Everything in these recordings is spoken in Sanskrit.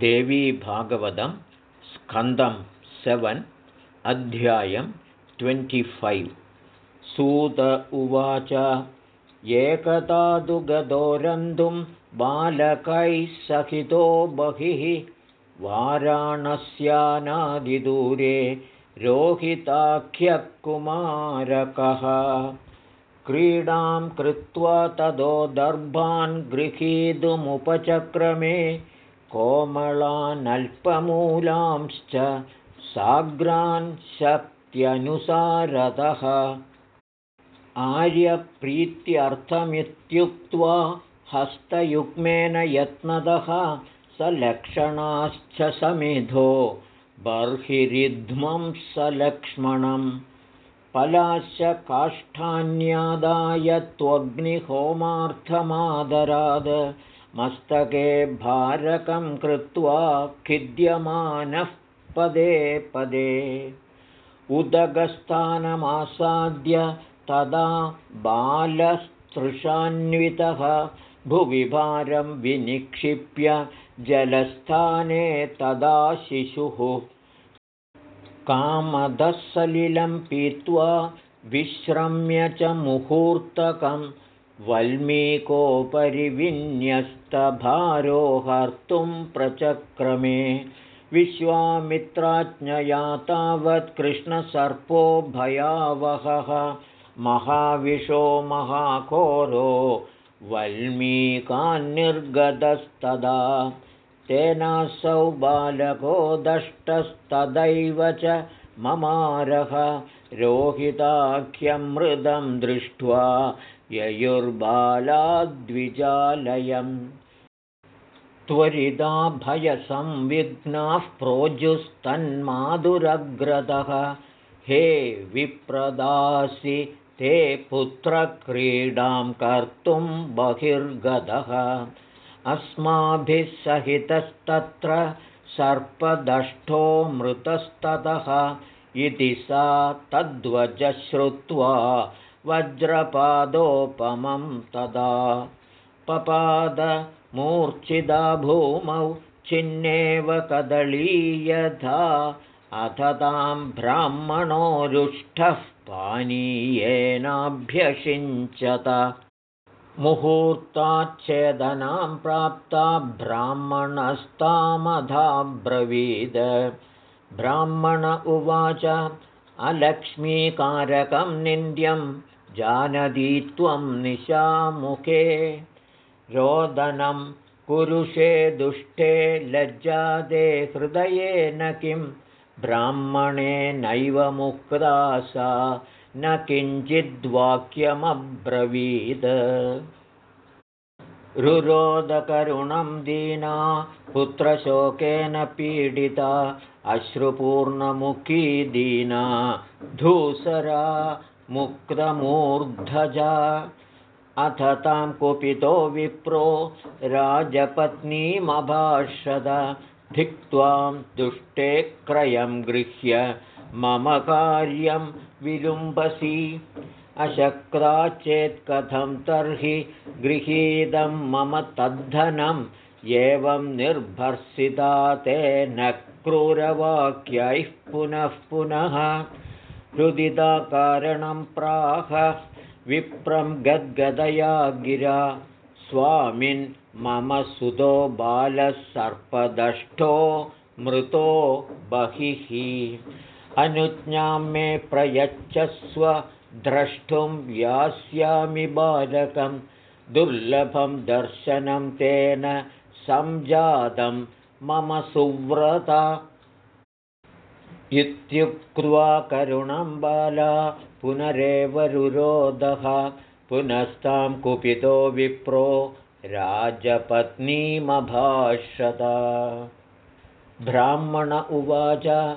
देवीभागवतं स्कन्दं सेवन् अध्यायं ट्वेण्टिफैव्। सूत उवाच एकतादुगदोरन्तुं बालकैः सहितो बहिः वाराणस्यानादिदूरे रोहिताख्यकुमारकः। क्रीडां कृत्वा तदो दर्भान् गृहीतुमुपचक्रमे कोमलानल्पमूलांश्च साग्रान् शक्त्यनुसारतः आर्यप्रीत्यर्थमित्युक्त्वा हस्तयुग्मेन यत्नतः सलक्षणाश्च समिधो बर्हिरिध्मं सलक्ष्मणं पलाश्च काष्ठान्यादाय त्वग्निहोमार्थमादराद मस्तके भारकं कृत्वा खिद्यमानः पदे पदे उदगस्थानमासाद्य तदा बालस्तृशान्वितः भुविभारं विनिक्षिप्य जलस्थाने तदा शिशुः कामदःसलिलं पीत्वा विश्रम्य च मुहूर्तकं वल्मीकोपरि विन्यस्तभारोहर्तुं प्रचक्रमे विश्वामित्राज्ञया तावत् कृष्णसर्पो भयावहः महाविशो महाकोरो वल्मीकान्निर्गतस्तदा तेनासौ बालको दष्टस्तदैव च ममारः रोहिताख्यमृदं दृष्ट्वा ययुर्बालाद्विजालयम् त्वरिदा भयसंविघ्नाः प्रोजुस्तन्माधुरग्रदः। हे विप्रदासि ते पुत्रक्रीडां कर्तुं बहिर्गतः अस्माभिः सहितस्तत्र सर्पदष्टो मृतस्ततः इति सा तद्वजश्रुत्वा वज्रपादोपमं तदा पपाद मूर्च्छिदा भूमौ छिन्नेव कदली यथा अथ तां ब्राह्मणोरुष्ठः पानीयेनाभ्यषिञ्चत। मुहूर्ताच्छेदनां प्राप्ता ब्राह्मणस्तामधाब्रवीद। ब्राह्मण उवाच अलक्ष्मीकारकं निन्द्यं जानदी त्वं निशामुखे। रोदनं कुरुषे दुष्टे लज्जादे हृदयेन किं। ब्राह्मणेनैव मुक्ता सा न किञ्चिद्वाक्यमब्रवीद रुरोदकरुणं दीना पुत्रशोकेन पीडिता अश्रुपूर्णमुखी दीना धूसरा मुक्तमूर्धजा। अथ तां कुपितो विप्रो राजपत्नीमभाषद। धिक्त्वां दुष्टे क्रयं गृह्य मम कार्यं विलुम्बसि। अशक्ता चेत् कथं तर्हि गृहीतं मम तद्धनम् एवं निर्भर्सिता तेन क्रूरवाक्यैः पुनः पुनः रुदिताकारणं प्राह विप्रं गद्गदया गिरा। स्वामिन् मम सुतो बालः सर्पदष्टो मृतो बहिः। अनुज्ञां मे प्रयच्छस्व द्रष्टुं यास्यामि बालकं दुर्लभं दर्शनं तेन संजातं मम सुव्रता इत्युक्त्वा करुणं बाला पुनरेव रुरोदः। पुनस्तां कुपितो विप्रो राजपत्नीमभाषत ब्राह्मण उवाच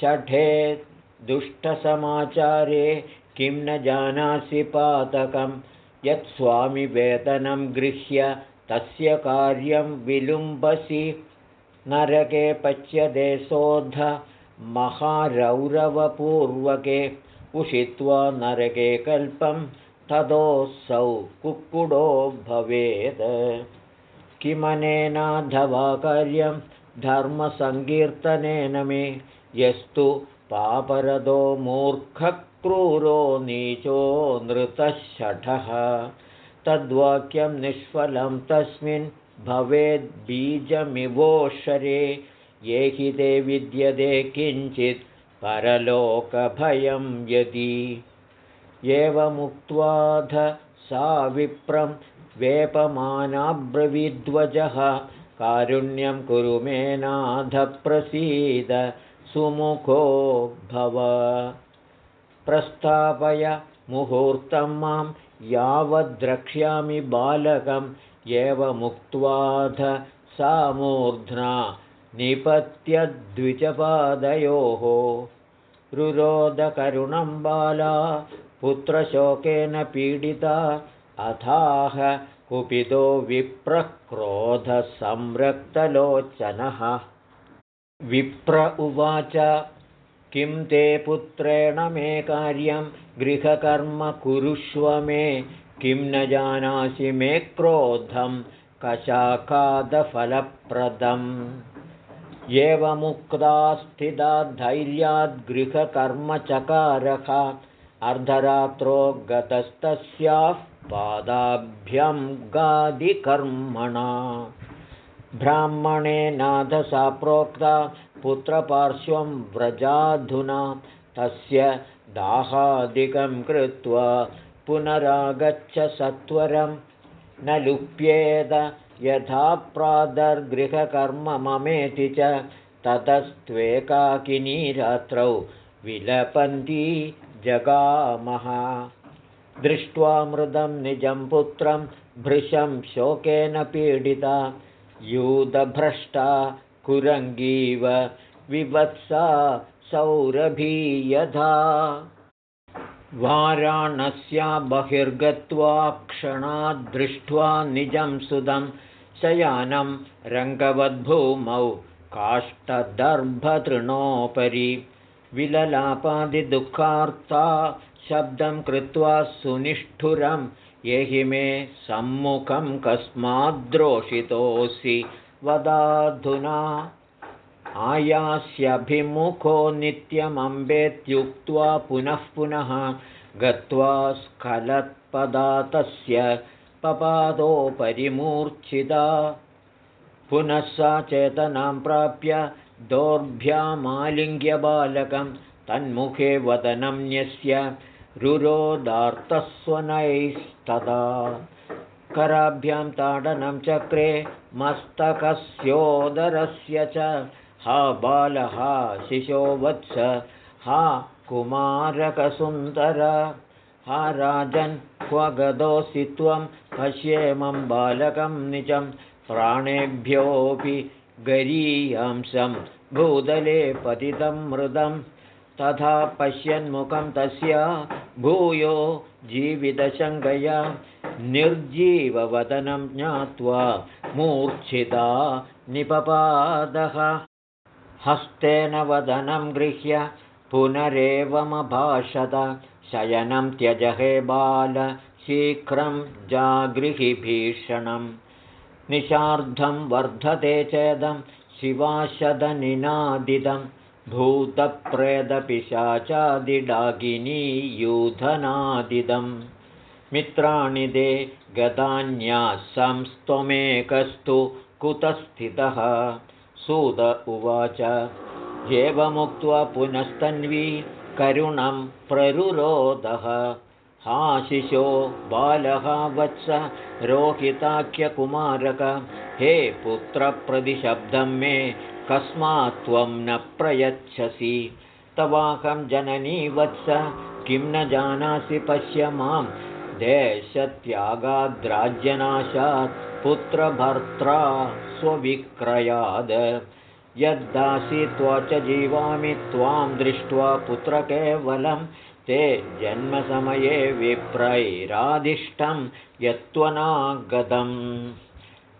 षठे दुष्टसमाचारे किं न जानासि पातकं? यत्स्वामिवेतनं गृह्य तस्य कार्यं विलुम्बसि। नरके पच्यते शोध महारौरवपूर्वके उषित्वा नरके कल्पं ततोऽसौ कुक्कुडो भवेत्। किमनेनाधवा कार्यं धर्मसङ्कीर्तनेन मे यस्तु पापरदो मूर्खक्रूरो नीचो नृतशठः। तद्वाक्यं निष्फलं तस्मिन् भवेद्बीजमिवोषरे ये हि ते विद्यते किञ्चित् परलोकभयं यदि। एवमुक्त्वाध सा विप्रं वेपमानाब्रवीद्वजः कारुण्यं कुरु मेनाधप्रसीद सुमुखो भव। प्रस्थापय मुहूर्तं मां यावद्रक्ष्यामि बालकम् एवमुक्त्वाध सा मूर्ध्ना निपत्यद्विजपादयोः। रुरोदकरुणं बाला पुत्रशोकेन पीडिता अथाह कुपितो विप्रक्रोधसंरक्तलोचनः। विप्र उवाच किं ते पुत्रेण मे कार्यं गृहकर्म कुरुष्व मे किं न जानासि मे क्रोधं कशाकादफलप्रदम् एवमुक्ता स्थिता धैर्याद्गृहकर्मचकारः अर्धरात्रो गतस्तस्याः पादाभ्यं गादिकर्मणा। ब्राह्मणे नाथसा प्रोक्ता पुत्रपार्श्वं व्रजाधुना तस्य दाहादिकं कृत्वा पुनरागच्छ सत्वरं। न लुप्येद यथा प्रादर्गृहकर्म ममेति च ततस्त्वेकाकिनी रात्रौ विलपन्ती जगामः। दृष्ट्वा मृदं निजं पुत्रं भृशं शोकेन पीडिता यूदभ्रष्टा कुरङ्गीव विवत्सा सौरभी यथा वाराणस्या बहिर्गत्वा क्षणाद्दृष्ट्वा निजं सुदं शयानं रङ्गवद्भूमौ काष्ठदर्भतृणोपरि विललापादिदुःखार्ता शब्दं कृत्वा सुनिष्ठुरं एहि मे सम्मुखं कस्माद्रोषितोऽसि वदाधुना आयास्यभिमुखो नित्यमम्बेत्युक्त्वा पुनः पुनः गत्वा स्खलत्पदा तस्य पपादोपरिमूर्च्छिता पुनः सा चेतनां प्राप्य दोर्भ्यामालिङ्ग्यबालकं तन्मुखे वदनं न्यस्य रुरोदार्तस्वनैस्तदा कराभ्यां ताडनं चक्रे मस्तकस्योदरस्य च हा बालः शिशो वत्स हा कुमारकसुन्दर हा राजन् क्व गदोऽसि त्वं पश्येमं बालकं निजं प्राणेभ्योऽपि गरीयांसं भूदले पतितं मृदं तथा पश्यन्मुखं तस्य भूयो जीवितशङ्कया निर्जीववदनं ज्ञात्वा मूर्च्छिता निपपादः हस्तेन वदनं गृह्य पुनरेवमभाषत। शयनं त्यजहे बाल शीघ्रं जागृहिभीषणं निशार्धं वर्धते चेदं शिवाशदनिनादिदं भूतप्रेदपिशाचादिडागिनीयूधनादिदं मित्राणि दे गदान्यासंस्त्वमेकस्तु कुतस्थितः सुत उवाच। एवमुक्त्वा पुनस्तन्वी करुणं प्ररुरोदः। हा शिशो बालः वत्स रोहिताख्यकुमारक। हे पुत्रप्रतिशब्दं मे कस्मात् त्वं न प्रयच्छसि। तवाहं जननी वत्स किं न जानासि पश्य मां। देशत्यागाद्राज्यनाशात् पुत्रभर्त्रा स्वविक्रयाद। यद्दासि त्वा च जीवामि त्वां दृष्ट्वा पुत्रकेवलं ते जन्मसमये विप्रैरादिष्टं यत्त्वनागतम्।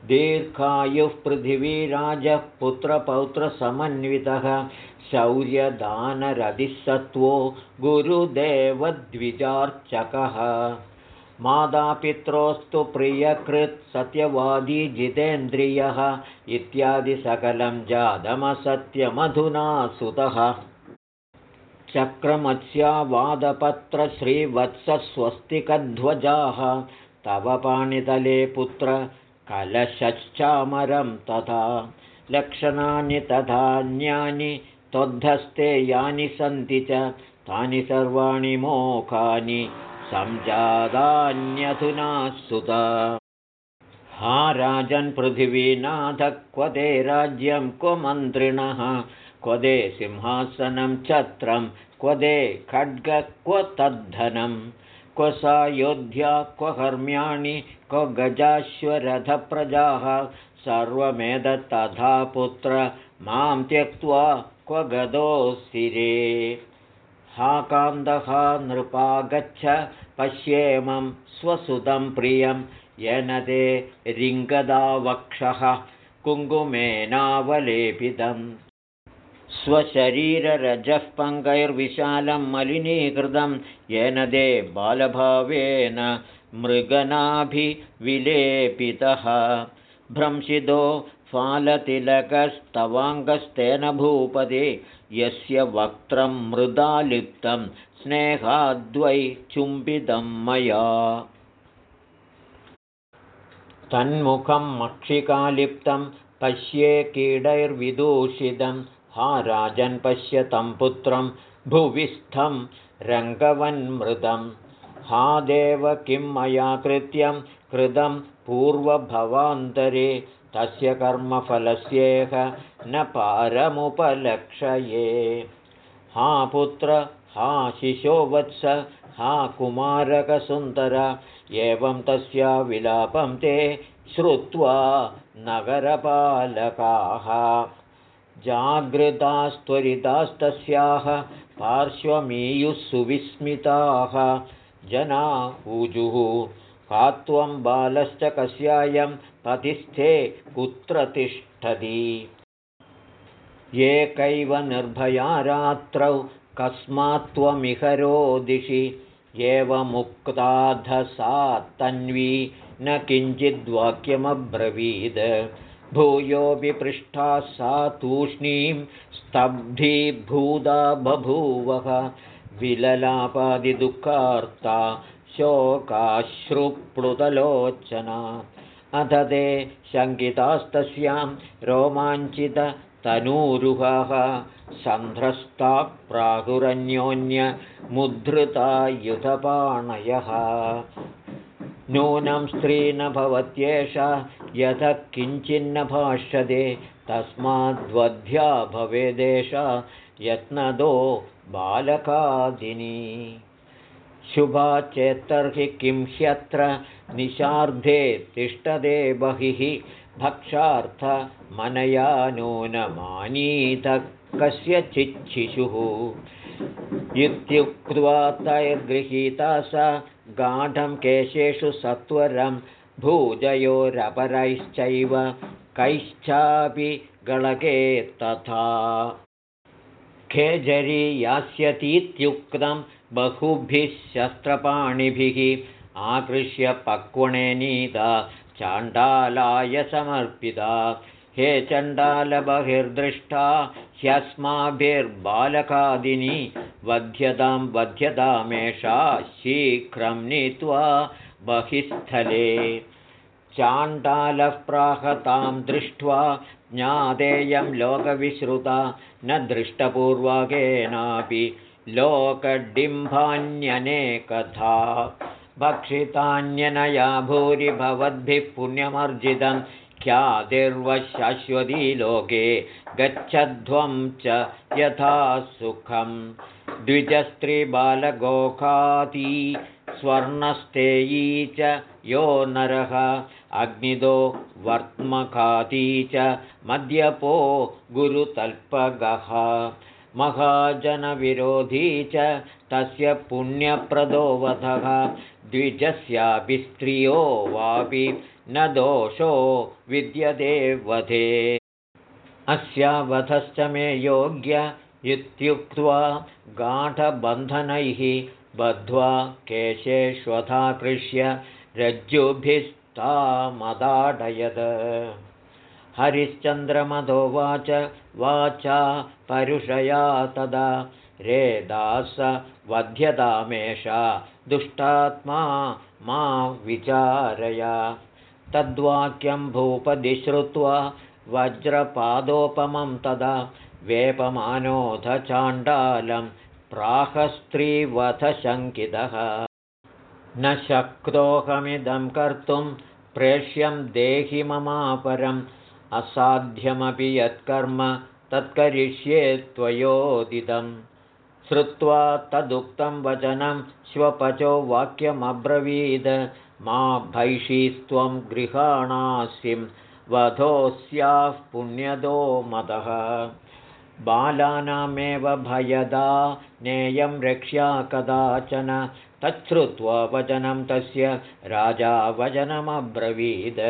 दीर्घायुः पृथिवीराजः पुत्रपौत्रसमन्वितः। शौर्यदानरधिसत्त्वो गुरुदेवद्विजार्चकः मातापित्रोस्तु प्रियकृत् सत्यवादी जितेन्द्रियः इत्यादिसकलं जातमसत्यमधुना सुतः चक्रमत्स्यावादपत्रश्रीवत्सस्वस्तिकध्वजाः तव पाणितले पुत्र कलशश्चामरं तथा। लक्षणानि तथान्यानि त्वद्धस्ते यानि सन्ति च तानि सर्वाणि मोखानि सञ्जातान्यधुना सुत। हा राजन्पृथिवीनाथ क्व ते राज्यं क्व मन्त्रिणः क्व दे सिंहासनं छत्रं क्व दे खड्ग क्व तद्धनं क्व सा योध्या क्व कर्म्याणि क्व गजाश्वरथप्रजाः सर्वमेतत्तथा पुत्र मां त्यक्त्वा क्व गदोऽसिरे हा कान्दः नृपागच्छ पश्येमं स्वसुतं प्रियं येन ते रिङ्गदा वक्षः कुङ्कुमेनावलेपितम् स्वशरीररजः पङ्गैर्विशालं मलिनीकृतं येन ते बालभावेन मृगनाभिविलेपितः। भ्रंशितो फालतिलकस्तवाङ्गस्तेन भूपदे यस्य वक्त्रं मृदालिप्तं स्नेहाद्वै चुम्बितं मया। तन्मुखं मक्षिकालिप्तं पश्ये कीडैर्विदूषितं हा राजन् पश्य तं पुत्रं भुविस्थं रङ्गवन्मृदं हा देव किं मया कृत्यं कृतं पूर्वभवान्तरे तस्य कर्मफलस्येह न पारमुपलक्षये। हा पुत्र हा शिशोवत्स हा कुमारकसुन्दर एवं तस्या विलापं ते श्रुत्वा नगरपालकाः। जागृतास्त्वरितास्तस्याः पार्श्वमीयुः सुविस्मिताः। जना ऊजुः का त्वं बालश्च कस्यायं पतिस्थे कुत्र तिष्ठति? एकैव निर्भया रात्रौ कस्मात् त्वमिहरो दिशि एवमुक्ताधसा तन्वी न किञ्चिद्वाक्यमब्रवीद। भूयोऽपि पृष्ठा सा तूष्णीं स्तब्धीभूता बभूवः विललापादिदुःखार्ता शोकाश्रुप्लुतलोचना। अथ ते शङ्कितास्तस्यां रोमाञ्चिततनूरुहः सन्ध्रस्ता प्रागुरन्योन्यमुद्धृता युधपाणयः नूनं स्त्री न भवत्येषा यथ किञ्चिन्न भाष्यते तस्माद्वध्या भवेदेषा यत्नदो बालकादिनी शुभा चेत्तर्हि किं ह्यत्र निशार्धे तिष्ठदे बहिः भक्षार्थमनया नूनमानीत कस्यचिच्छिशुः। इत्युक्त्वा तैर्गृहीता सा गाढं केशेषु सत्वरं भूजयोरपरैश्चैव कैश्चापि गणके तथा। खेजरी यास्यतीत्युक्तं बहुभिः शस्त्रपाणिभिः आकृष्य पक्वणे नीता चाण्डालाय समर्पिता। हे चण्डालबहिर्दृष्टा ह्यस्माभिर्बालकादिनी वध्यतां वध्यतामेषा शीघ्रं नीत्वा बहिस्थले। चाण्डालः प्राहतां दृष्ट्वा ज्ञातेयं लोकविश्रुता न दृष्टपूर्वकेनापि लोकडिम्बान्यनेकथा। भक्षितान्यनया भूरि भवद्भिः पुण्यमर्जितं। ख्यातिर्वशाश्वती लोके गच्छध्वं च यथा सुखं। द्विजस्त्रीबालगोखाती स्वर्णस्तेयी च यो नरः। अग्निदो वर्त्मखाती च मद्यपो गुरुतल्पगः महाजनविरोधी च तस्य पुण्यप्रदोवधः द्विजस्यापि स्त्रियो वापि न दोषो विद्यते वधे। अस्यावधश्च मे योग्य इत्युक्त्वा गाढबन्धनैः बद्ध्वा केशेष्वथाकृष्य रज्जुभिस्तामदाडयत् हरिश्चन्द्रमधोवाच वाचा परुषया तदा। रेदास वध्यतामेषा दुष्टात्मा मा विचारया। तद्वाक्यं भूपदि श्रुत्वा वज्रपादोपमं तदा। वेपमानोऽथ चाण्डालं प्राहस्त्रीवधशङ्कितः न शक्तोऽहमिदं कर्तुं प्रेष्यं देहि ममापरम् असाध्यमपि यत्कर्म तत्करिष्ये त्वयोदितं श्रुत्वा तदुक्तं वचनं श्वपचो वाक्यमब्रवीद। मा भैषीस्त्वं गृहाणासिं वधोऽस्याः पुण्यदो मदः। बालानामेव भयदा नेयं रक्ष्या कदाचन। तच्छ्रुत्वा वचनं तस्य राजा वचनमब्रवीद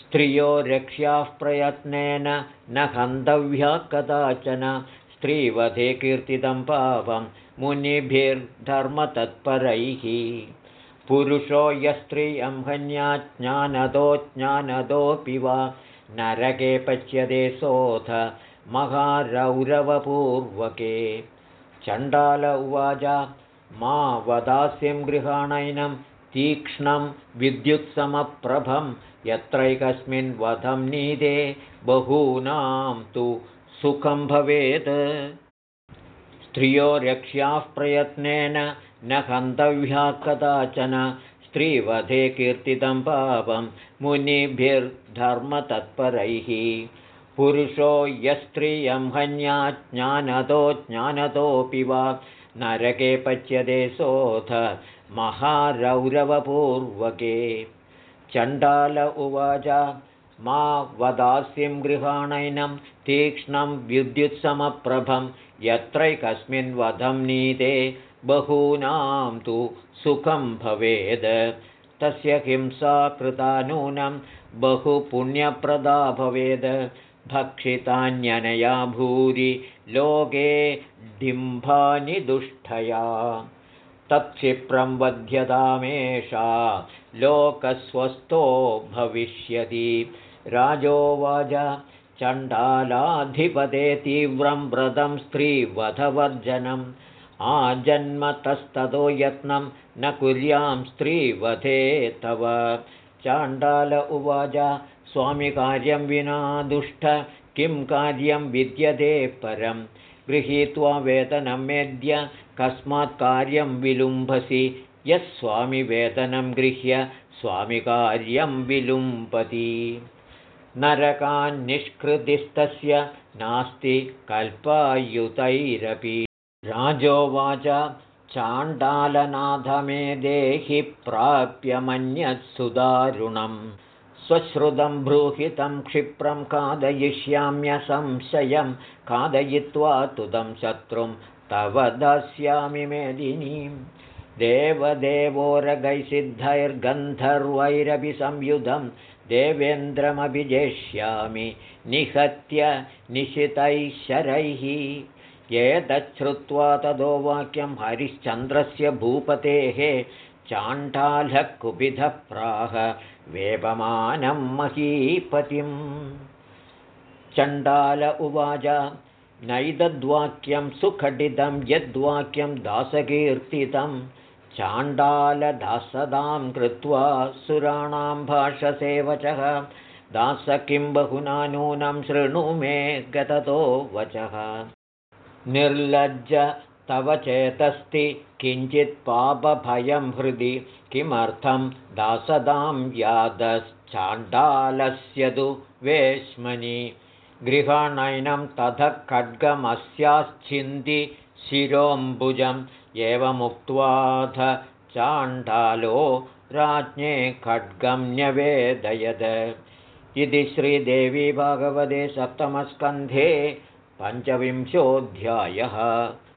स्त्रियो रक्ष्याः प्रयत्नेन न हन्तव्या कदाचन। स्त्रीवधे कीर्तितं पापं मुनिभिर्धर्मतत्परैः। पुरुषो यस्त्रियं हन्याज्ञानदो ज्ञानदोऽपि वा। नरके पच्यते सोऽथ महारौरवपूर्वके। चण्डाल उवाच मा वदास्यं गृहाणैनं तीक्ष्णं विद्युत्समप्रभं यत्रैकस्मिन् वधं नीदे बहूनां तु सुखं भवेत्। स्त्रियो रक्ष्याः प्रयत्नेन न हन्तव्या कदाचन स्त्रीवधे कीर्तितं पापं मुनिभिर्धर्मतत्परैः। पुरुषो यस्त्रियं हन्या ज्ञानतो ज्ञानतोऽपि वा नरके पच्यते सोऽथ महारौरवपूर्वके चण्डाल उवाच। मा वदास्यं गृहाणैनं तीक्ष्णं विद्युत्समप्रभं यत्रैकस्मिन् वधं नीते बहूनां तु सुखं भवेद्। तस्य हिंसा कृता नूनं बहुपुण्यप्रदा भवेद्। भक्षितान्यनया भूरि लोके डिम्भानि दुष्टया तत्क्षिप्रं वध्यतामेषा लोकस्वस्थो भविष्यति। राजोवाच चण्डालाधिपते तीव्रं व्रतं स्त्रीवधवर्जनम्। आजन्मतस्ततो यत्नं न कुर्यां स्त्रीवधे तव। चाण्डाल उवाच स्वामिकार्यं विना दुष्ट किं कार्यं विद्यते परं? गृहीत्वा वेतनं मेद्य कस्मात् कार्यं विलुम्भसि। यः स्वामिवेतनं गृह्य स्वामिकार्यं विलुम्पति। नरकान्निष्कृतिस्तस्य नास्ति कल्पायुतैरपि। राजोवाच चाण्डालनाथमे देहि प्राप्यमन्यत्सुदारुणम् स्वश्रुतं ब्रूहितं क्षिप्रं खादयिष्याम्यसंशयं खादयित्वा तुदं शत्रुं तव दास्यामि मेदिनीं देवदेवोरगैसिद्धैर्गन्धर्वैरपि संयुधं देवेन्द्रमभिजेष्यामि निहत्य निशितैः शरैः। एतच्छ्रुत्वा तदो वाक्यं हरिश्चन्द्रस्य भूपतेः चाण्डालः कुपिधः प्राह वेपमानं महीपतिम्। चण्डाल उवाच नैतद्वाक्यं सुखटितं यद्वाक्यं दासकीर्तितं चाण्डालदासदां कृत्वा सुराणां भाषसेवचः दास किं बहुना नूनं शृणु मे गततो वचः। निर्लज्ज तव चेतस्ति किञ्चित् पापभयं हृदि किमर्थं दासदां यादश्चाण्डालस्य तु वेश्मनि गृहाणैनं तथ खड्गमस्याश्चिन्ति शिरोऽम्बुजम् एवमुक्त्वाथ चाण्डालो राज्ञे खड्गं न्यवेदयद। इति श्रीदेवी भगवते सप्तमस्कन्धे पञ्चविंशोऽध्यायः